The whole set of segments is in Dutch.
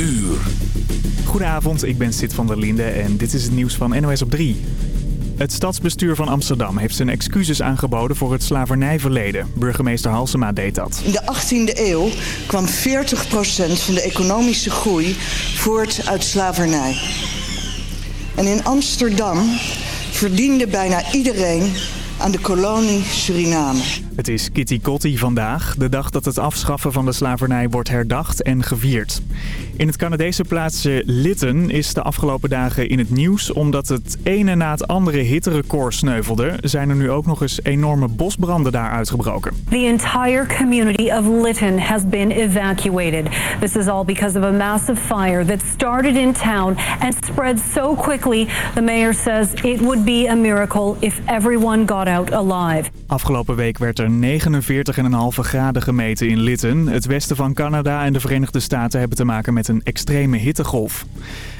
uur. Goedenavond, ik ben Sid van der Linde en dit is het nieuws van NOS op 3. Het stadsbestuur van Amsterdam heeft zijn excuses aangeboden voor het slavernijverleden. Burgemeester Halsema deed dat. In de 18e eeuw kwam 40% van de economische groei voort uit slavernij. En in Amsterdam verdiende bijna iedereen aan de kolonie Suriname. Het is Kitty Kotti vandaag, de dag dat het afschaffen van de slavernij wordt herdacht en gevierd. In het Canadese plaatsje Lytton is de afgelopen dagen in het nieuws... omdat het ene na het andere hitterecord sneuvelde... zijn er nu ook nog eens enorme bosbranden daar uitgebroken. The entire community of Lytton has been evacuated. This is all because of a massive fire that started in town and spread so quickly. The mayor says it would be a miracle if everyone got out alive. Afgelopen week werd er 49,5 graden gemeten in Lytton. Het westen van Canada en de Verenigde Staten hebben te maken met een extreme hittegolf.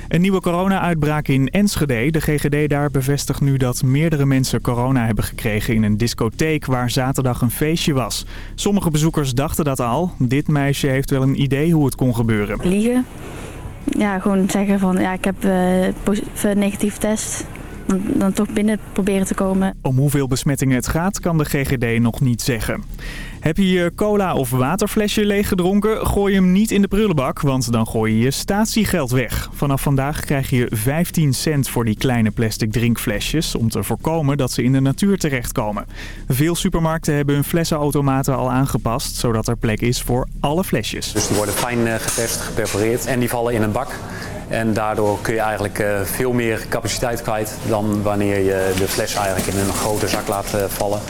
Een nieuwe corona-uitbraak in Enschede. De GGD daar bevestigt nu dat meerdere mensen corona hebben gekregen in een discotheek waar zaterdag een feestje was. Sommige bezoekers dachten dat al. Dit meisje heeft wel een idee hoe het kon gebeuren. Liegen. Ja, gewoon zeggen van ja, ik heb uh, negatief test dan, toch binnen proberen te komen. Om hoeveel besmettingen het gaat kan de GGD nog niet zeggen. Heb je je cola of waterflesje leeggedronken? Gooi hem niet in de prullenbak, want dan gooi je je statiegeld weg. Vanaf vandaag krijg je 15 cent voor die kleine plastic drinkflesjes... om te voorkomen dat ze in de natuur terechtkomen. Veel supermarkten hebben hun flessenautomaten al aangepast... zodat er plek is voor alle flesjes. Dus die worden fijn eh, getest, geperforeerd en die vallen in een bak... En daardoor kun je eigenlijk uh, veel meer capaciteit kwijt dan wanneer je de fles eigenlijk in een grote zak laat uh, vallen.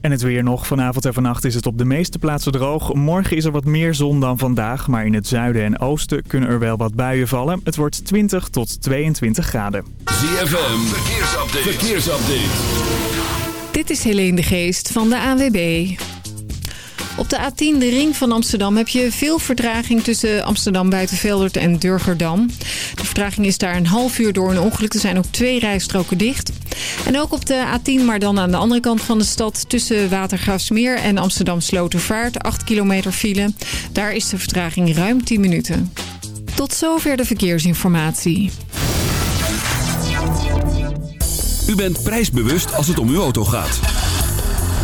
En het weer nog. Vanavond en vannacht is het op de meeste plaatsen droog. Morgen is er wat meer zon dan vandaag, maar in het zuiden en oosten kunnen er wel wat buien vallen. Het wordt 20 tot 22 graden. ZFM, verkeersupdate. verkeersupdate. Dit is Helene de Geest van de AWB. Op de A10, de ring van Amsterdam, heb je veel vertraging tussen Amsterdam Buitenveldert en Durgerdam. De vertraging is daar een half uur door een ongeluk. Er zijn ook twee rijstroken dicht. En ook op de A10, maar dan aan de andere kant van de stad... tussen Watergraafsmeer en Amsterdam Slotervaart, 8 kilometer file. Daar is de vertraging ruim 10 minuten. Tot zover de verkeersinformatie. U bent prijsbewust als het om uw auto gaat.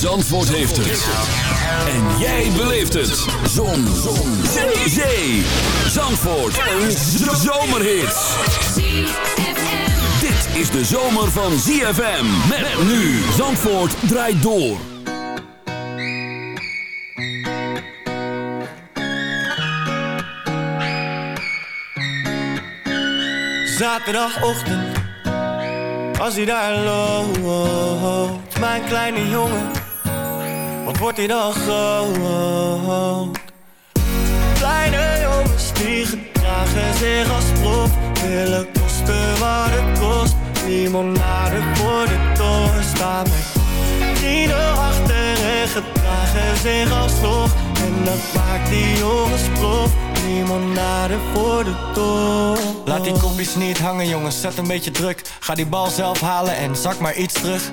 Zandvoort heeft het. En jij beleeft het. Zon. Zon. Zee. Zandvoort. Een zomerhit. Dit is de zomer van ZFM. Met nu. Zandvoort draait door. Zaterdagochtend. Als hij daar loopt. Mijn kleine jongen wat wordt dan groot? Kleine jongens die gedragen zich als prof. Willen kosten wat het kost. Limonade voor de toren staan. Met vrienden achter en gedragen zich als prof En dat maakt die jongens prof. Limonade voor de toren. Laat die kopjes niet hangen jongens, zet een beetje druk. Ga die bal zelf halen en zak maar iets terug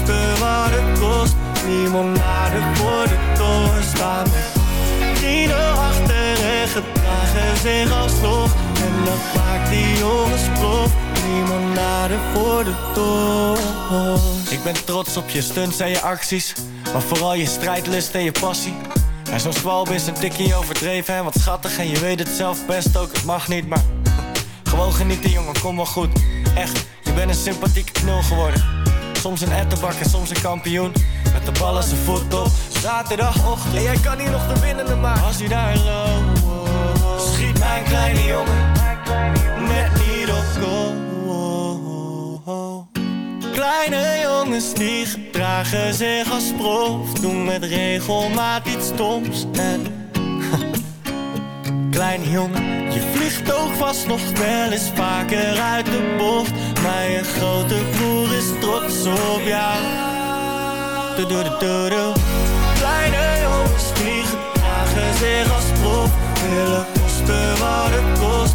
kosten wat het kost. Voor de toren staan. Met vrienden achter en gedragen zich alsnog. En dat maakt die jongens prof. Limonade voor de Ik ben trots op je stunts en je acties. Maar vooral je strijdlust en je passie. En zo'n zwalb is een tikkie overdreven en wat schattig. En je weet het zelf best ook, het mag niet, maar Gewoon genieten jongen, kom wel goed. Echt ben een sympathieke knul geworden. Soms een ettenbak en soms een kampioen. Met de bal als een voet op zaterdagochtend. En jij kan hier nog de winnende maken. Als hij daar loopt, schiet mijn kleine jongen. Net niet op goal. Kleine jongens die gedragen zich als prof. Doen met regelmaat iets stoms. En Kleine jongen, je vliegt ook vast nog wel eens vaker uit de bocht. Maar je grote broer is trots op jou. Kleine jongens die gedragen zich als prof. Willen kosten wat het kost.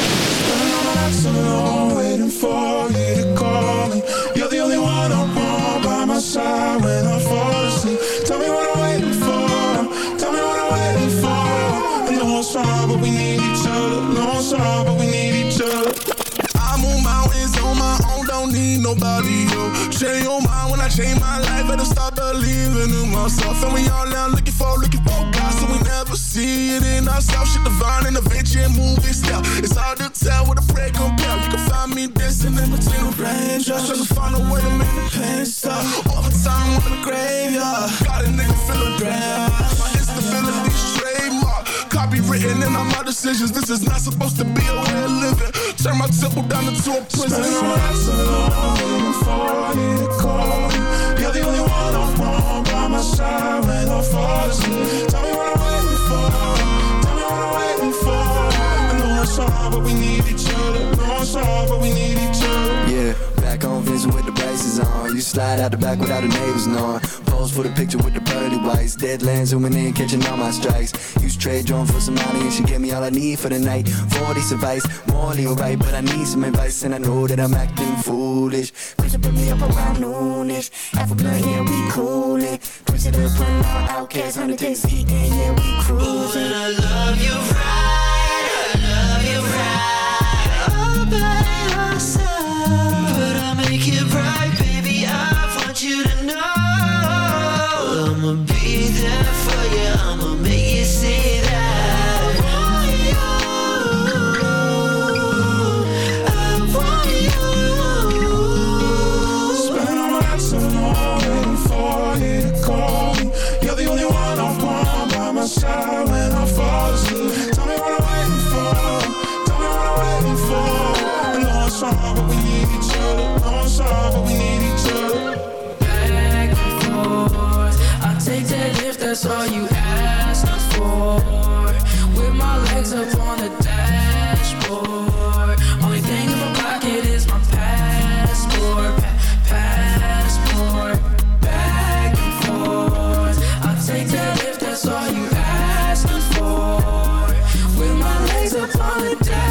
Myself. And we all now looking for, looking for God, so we never see it in ourselves. Shit divine and adventure and movie style. It's hard to tell what a prayer compare. You can find me dancing in between the raindrops, trying to find a way to make the pain stop. Overtime in the graveyard, got a nigga feeling grand. My instability trademark, copywritten in all my decisions. This is not supposed to be a way of living. Turn my temple down into a prison. Spend my nights alone waiting for you Tell me what I'm waiting for. Tell me what I'm waiting for. I know it's hard, but we need each other. No, it's hard, but we need each other. Yeah, back on Vincent with the braces on. You slide out the back without the neighbors knowing. Pose for the picture with the pearly whites. Deadlands zooming in, catching all my strikes. Use trade drone for some money and she gave me all I need for the night. 40 advice, morally alright, but I need some advice and I know that I'm acting foolish. Push put me up around noonish. Half a blunt, yeah, we coolin'. Push it up, run out, outcast, 100 days heat, yeah, we cruising. I love you right, I love you right. All by myself, that's all you asked for. With my legs up on the dashboard. Only thing in my pocket is my passport. Pa- passport. Back and forth. I'll take that if that's all you ask for. With my legs up on the dashboard.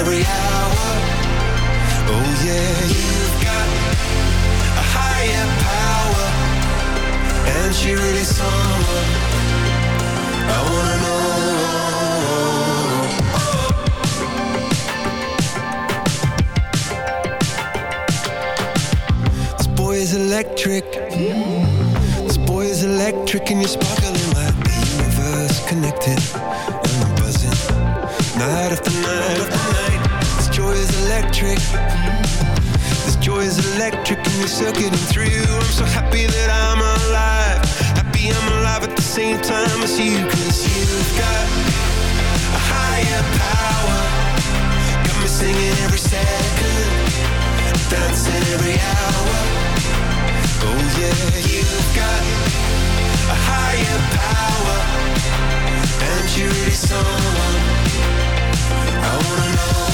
Every hour. Oh yeah, you've got a higher power, and she really someone I wanna know. Oh. This boy is electric. This boy is electric, and you're sparkling like the universe connected. Electric. Mm-hmm. This joy is electric, and you're circuiting through. I'm so happy that I'm alive. Happy I'm alive at the same time as you, cause you've got a higher power. Got me singing every second, dancing every hour. Oh yeah, you've got a higher power, and you're really someone I wanna know.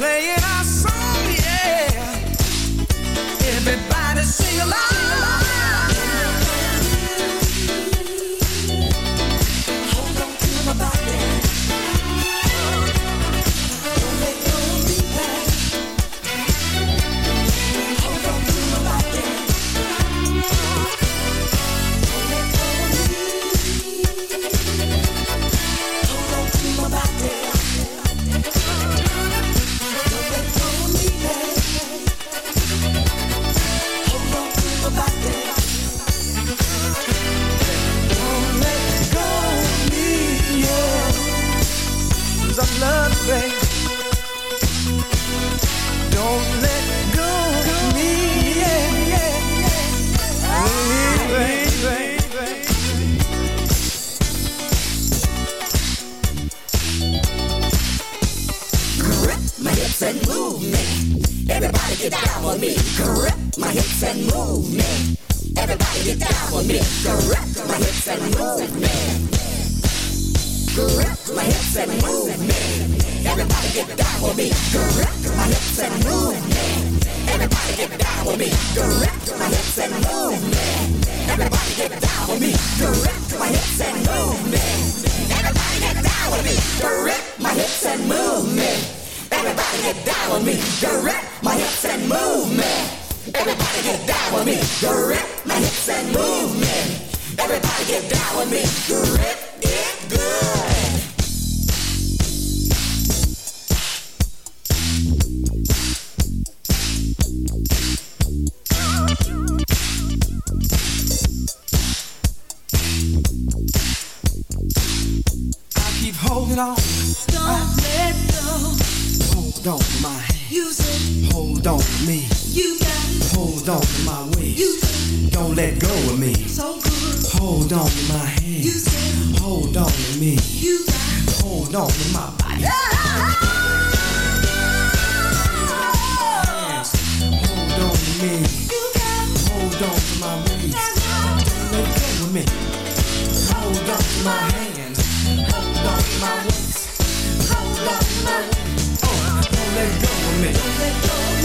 Playing Don't let go. Hold on to my hand. You said. Hold on to me. You got. Hold on to my waist. You said. Don't let go of me. So good. Hold on to my hand. You said. Hold on to me. You got. Hold on to my body. Hands. Hold on to me. You got. Hold on to my waist. Don't let go of me. Hold on to my hands. Don't let go of me. Don't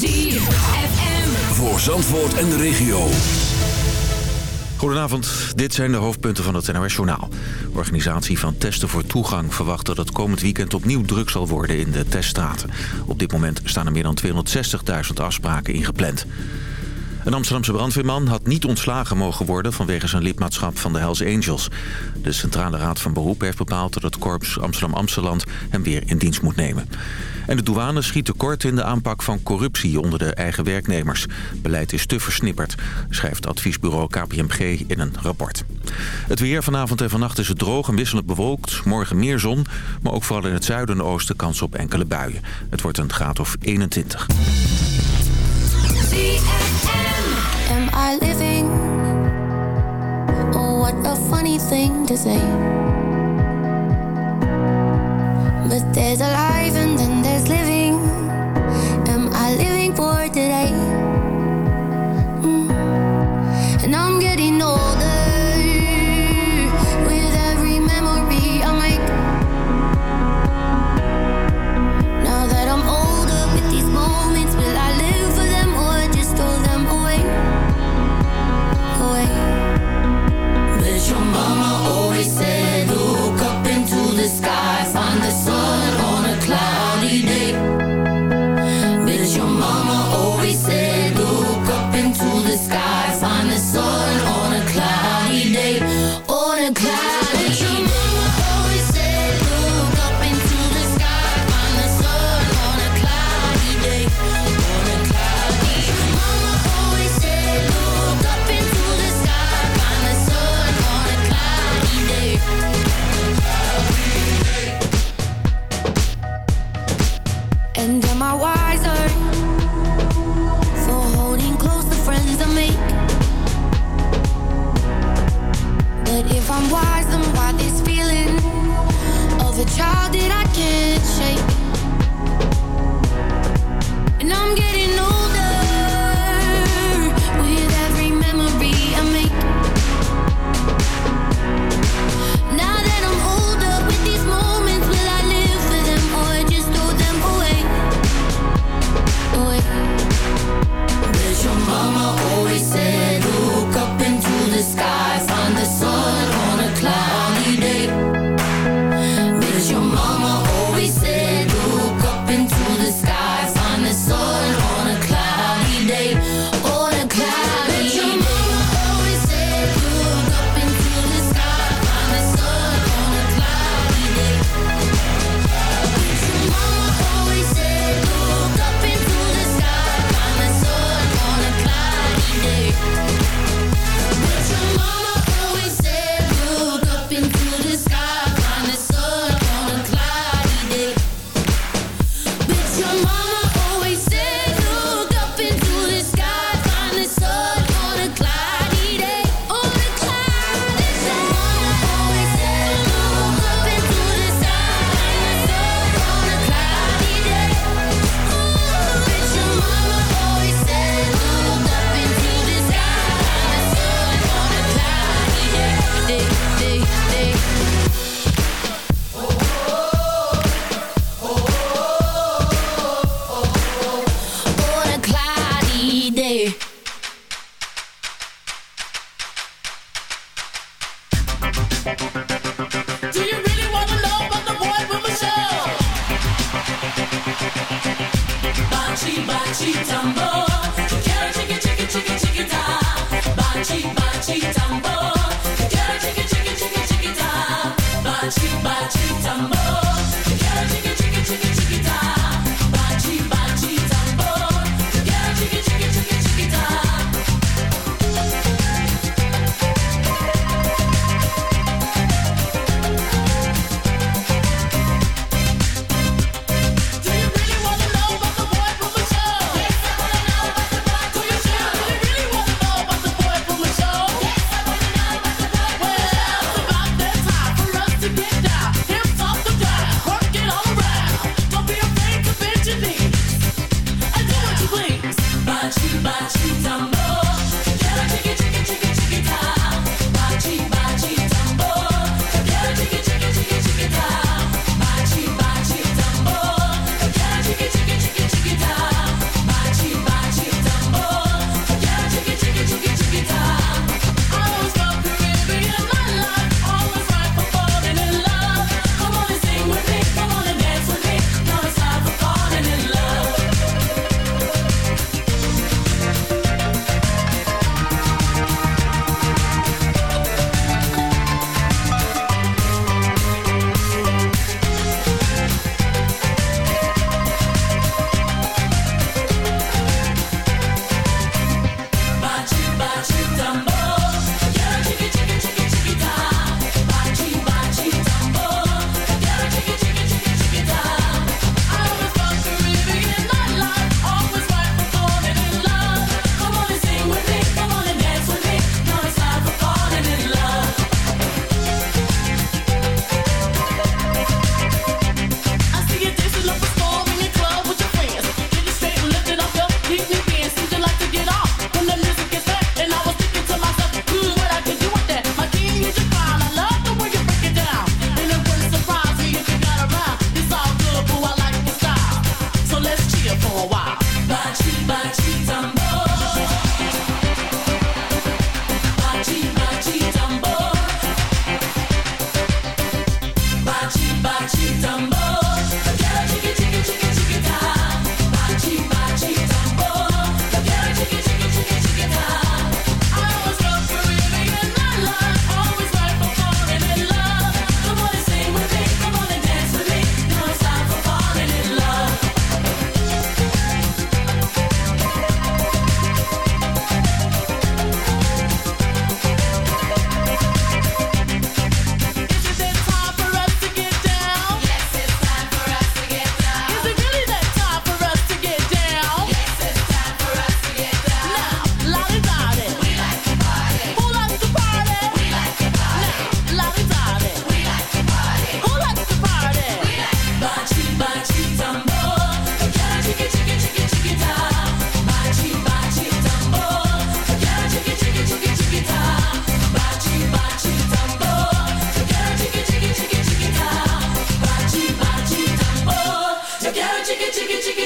ZFM. Voor Zandvoort en de regio. Goedenavond, dit zijn de hoofdpunten van het NOS-journaal. De organisatie van Testen voor Toegang verwacht dat het komend weekend opnieuw druk zal worden in de teststraten. Op dit moment staan er meer dan 260.000 afspraken ingepland. Een Amsterdamse brandweerman had niet ontslagen mogen worden vanwege zijn lidmaatschap van de Hells Angels. De Centrale Raad van Beroep heeft bepaald dat het korps Amsterdam-Amsteland hem weer in dienst moet nemen. En de douane schiet tekort in de aanpak van corruptie onder de eigen werknemers. Beleid is te versnipperd, schrijft adviesbureau KPMG in een rapport. Het weer vanavond en vannacht is het droog en wisselend bewolkt. Morgen meer zon, maar ook vooral in het zuiden en oosten kans op enkele buien. Het wordt een graad of 21. What a funny thing to say. But there's alive and then there's living. Am I living for today? Mm. And I'm getting old. voices.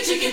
chicken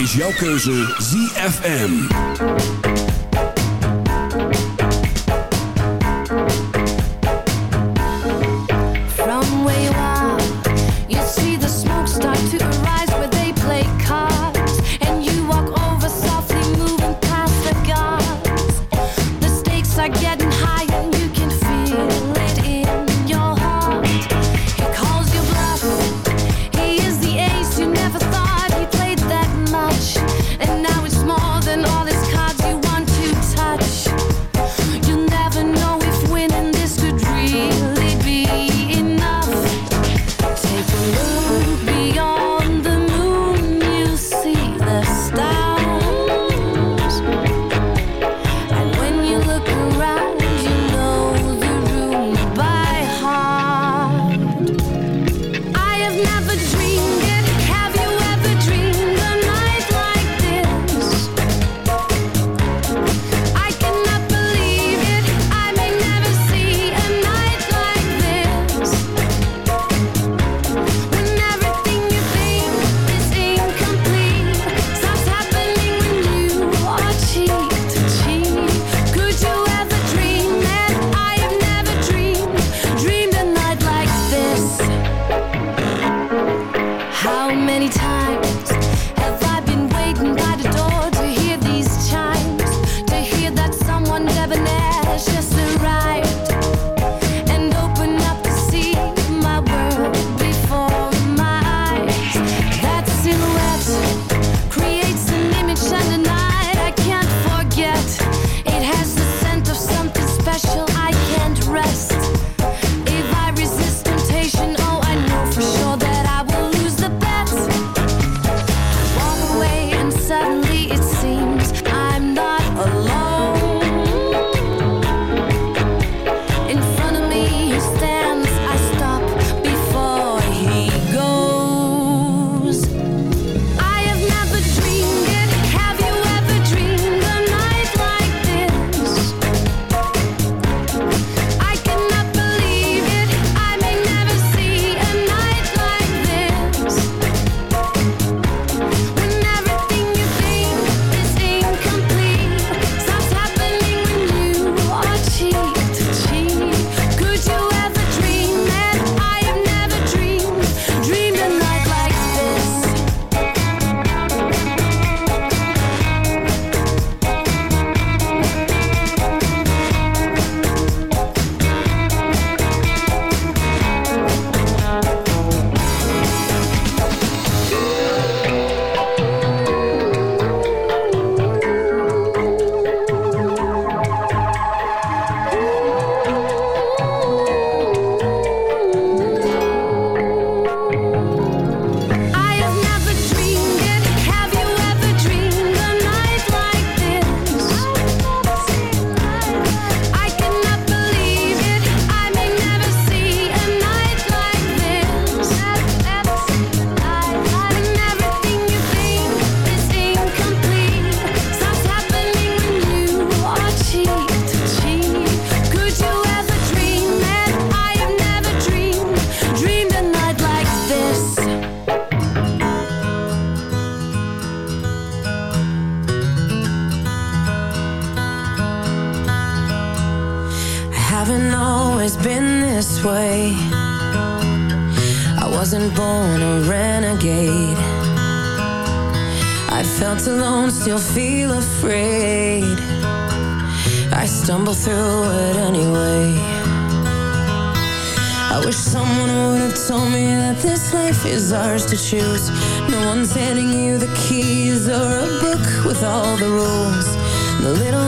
is jouw keuze ZFM. is ours to choose. No one's handing you the keys Or a book with all the rules. The little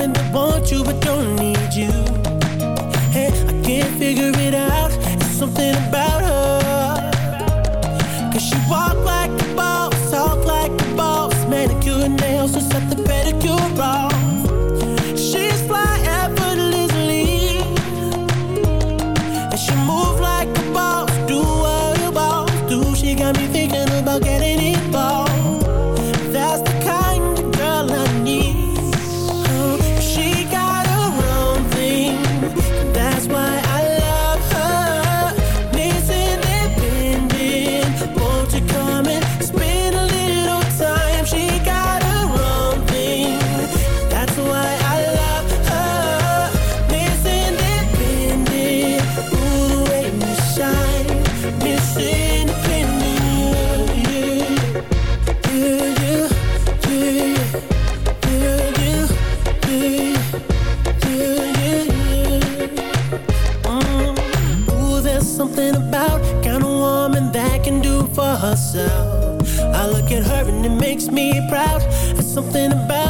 women that want you but don't need makes me proud. There's something about